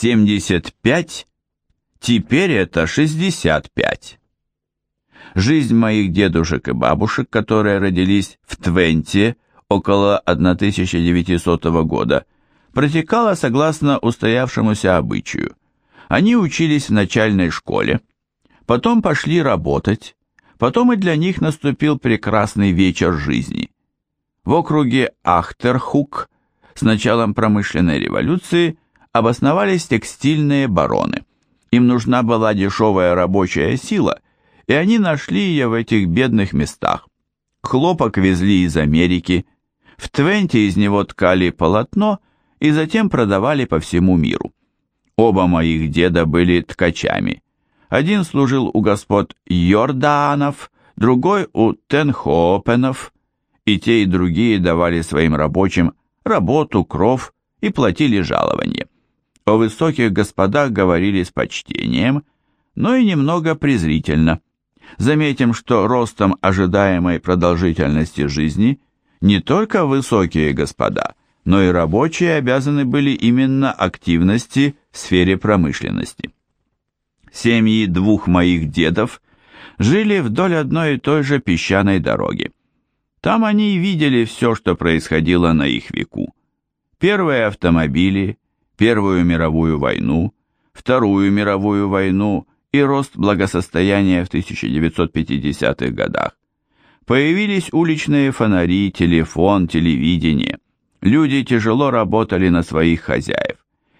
75, теперь это 65. Жизнь моих дедушек и бабушек, которые родились в Твенте около 1900 года, протекала согласно устоявшемуся обычаю. Они учились в начальной школе, потом пошли работать, потом и для них наступил прекрасный вечер жизни. В округе Ахтерхук с началом промышленной революции обосновались текстильные бароны. Им нужна была дешевая рабочая сила, и они нашли ее в этих бедных местах. Хлопок везли из Америки, в Твенте из него ткали полотно и затем продавали по всему миру. Оба моих деда были ткачами. Один служил у господ Йорданов, другой у Тенхопенов, и те и другие давали своим рабочим работу, кров и платили жалование. О высоких господах говорили с почтением, но и немного презрительно. Заметим, что ростом ожидаемой продолжительности жизни не только высокие господа, но и рабочие обязаны были именно активности в сфере промышленности. Семьи двух моих дедов жили вдоль одной и той же песчаной дороги. Там они видели все, что происходило на их веку. Первые автомобили, Первую мировую войну, Вторую мировую войну и рост благосостояния в 1950-х годах. Появились уличные фонари, телефон, телевидение. Люди тяжело работали на своих хозяев.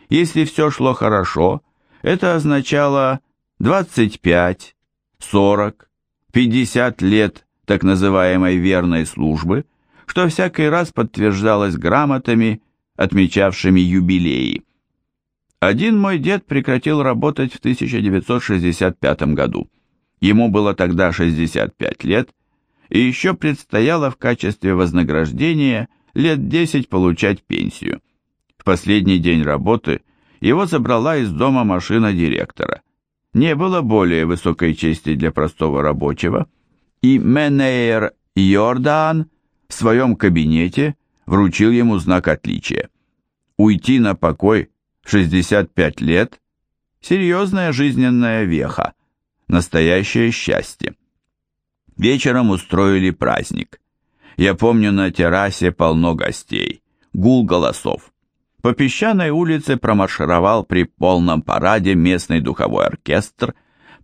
Если все шло хорошо, это означало 25, 40, 50 лет так называемой верной службы, что всякий раз подтверждалось грамотами, отмечавшими юбилеи. Один мой дед прекратил работать в 1965 году. Ему было тогда 65 лет, и еще предстояло в качестве вознаграждения лет 10 получать пенсию. В последний день работы его забрала из дома машина директора. Не было более высокой чести для простого рабочего, и Менейер Йордан в своем кабинете вручил ему знак отличия. Уйти на покой 65 лет – серьезная жизненная веха, настоящее счастье. Вечером устроили праздник. Я помню, на террасе полно гостей, гул голосов. По песчаной улице промаршировал при полном параде местный духовой оркестр.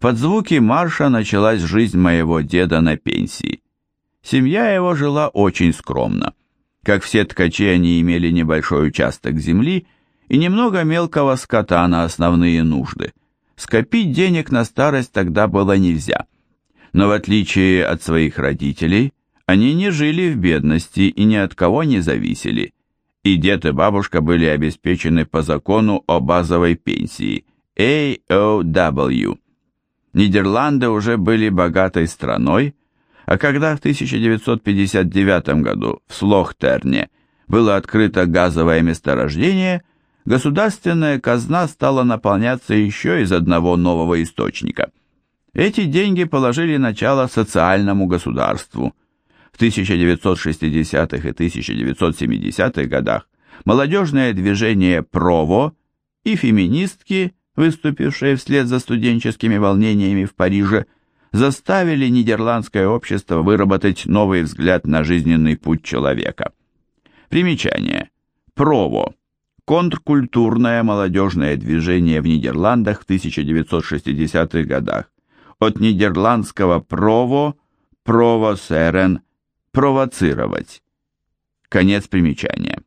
Под звуки марша началась жизнь моего деда на пенсии. Семья его жила очень скромно. Как все ткачи, они имели небольшой участок земли и немного мелкого скота на основные нужды. Скопить денег на старость тогда было нельзя. Но в отличие от своих родителей, они не жили в бедности и ни от кого не зависели. И дед и бабушка были обеспечены по закону о базовой пенсии AOW. Нидерланды уже были богатой страной, а когда в 1959 году в Слохтерне было открыто газовое месторождение – государственная казна стала наполняться еще из одного нового источника. Эти деньги положили начало социальному государству. В 1960-х и 1970-х годах молодежное движение «Прово» и феминистки, выступившие вслед за студенческими волнениями в Париже, заставили нидерландское общество выработать новый взгляд на жизненный путь человека. Примечание. «Прово» контркультурное молодежное движение в Нидерландах в 1960-х годах. От нидерландского «прово» «провосерен» «провоцировать». Конец примечания.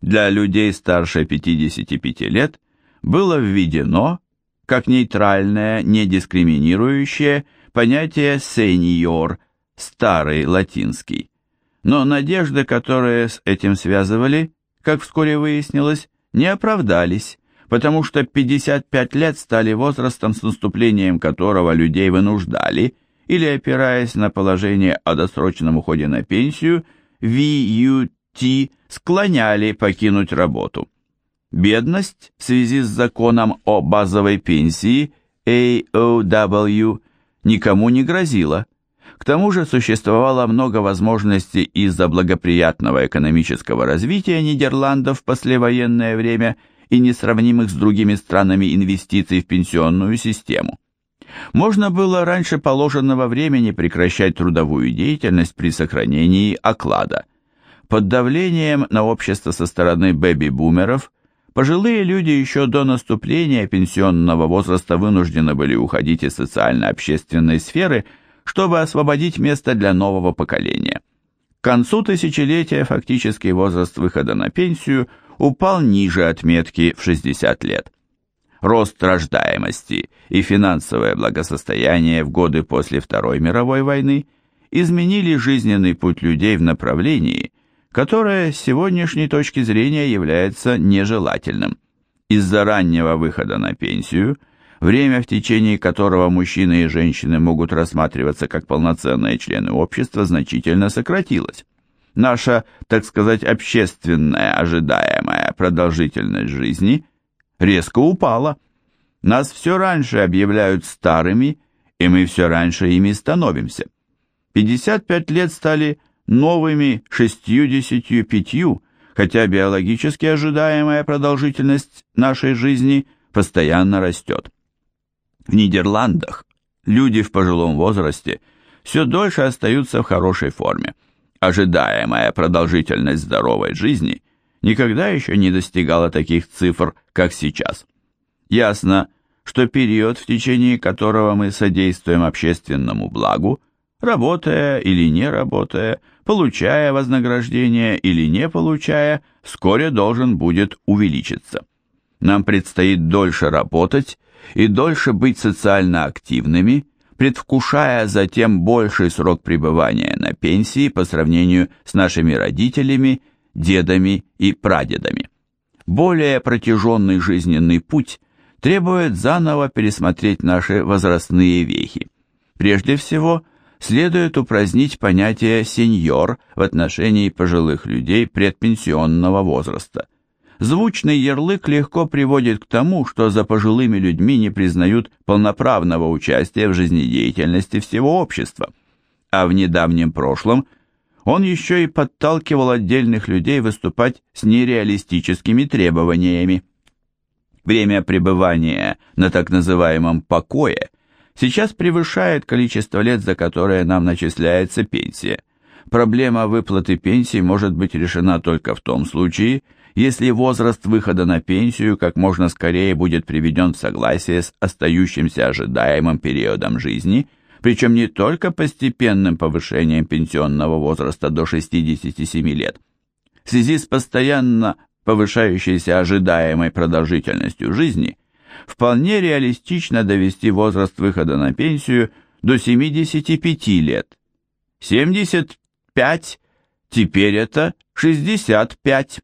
Для людей старше 55 лет было введено, как нейтральное, недискриминирующее, понятие «сеньор», старый латинский. Но надежды, которые с этим связывали, как вскоре выяснилось, не оправдались, потому что 55 лет стали возрастом, с наступлением которого людей вынуждали, или опираясь на положение о досрочном уходе на пенсию, VUT склоняли покинуть работу. Бедность в связи с законом о базовой пенсии AOW никому не грозила. К тому же существовало много возможностей из-за благоприятного экономического развития Нидерландов в послевоенное время и несравнимых с другими странами инвестиций в пенсионную систему. Можно было раньше положенного времени прекращать трудовую деятельность при сохранении оклада. Под давлением на общество со стороны бэби-бумеров пожилые люди еще до наступления пенсионного возраста вынуждены были уходить из социально-общественной сферы, чтобы освободить место для нового поколения. К концу тысячелетия фактический возраст выхода на пенсию упал ниже отметки в 60 лет. Рост рождаемости и финансовое благосостояние в годы после Второй мировой войны изменили жизненный путь людей в направлении, которое с сегодняшней точки зрения является нежелательным. Из-за раннего выхода на пенсию – время в течение которого мужчины и женщины могут рассматриваться как полноценные члены общества, значительно сократилось. Наша, так сказать, общественная ожидаемая продолжительность жизни резко упала. Нас все раньше объявляют старыми, и мы все раньше ими становимся. 55 лет стали новыми 65, хотя биологически ожидаемая продолжительность нашей жизни постоянно растет. В Нидерландах люди в пожилом возрасте все дольше остаются в хорошей форме. Ожидаемая продолжительность здоровой жизни никогда еще не достигала таких цифр, как сейчас. Ясно, что период, в течение которого мы содействуем общественному благу, работая или не работая, получая вознаграждение или не получая, вскоре должен будет увеличиться. Нам предстоит дольше работать и дольше быть социально активными, предвкушая затем больший срок пребывания на пенсии по сравнению с нашими родителями, дедами и прадедами. Более протяженный жизненный путь требует заново пересмотреть наши возрастные вехи. Прежде всего, следует упразднить понятие «сеньор» в отношении пожилых людей предпенсионного возраста – Звучный ярлык легко приводит к тому, что за пожилыми людьми не признают полноправного участия в жизнедеятельности всего общества. А в недавнем прошлом он еще и подталкивал отдельных людей выступать с нереалистическими требованиями. Время пребывания на так называемом «покое» сейчас превышает количество лет, за которое нам начисляется пенсия. Проблема выплаты пенсии может быть решена только в том случае, если возраст выхода на пенсию как можно скорее будет приведен в согласие с остающимся ожидаемым периодом жизни, причем не только постепенным повышением пенсионного возраста до 67 лет. В связи с постоянно повышающейся ожидаемой продолжительностью жизни, вполне реалистично довести возраст выхода на пенсию до 75 лет. 75, теперь это 65.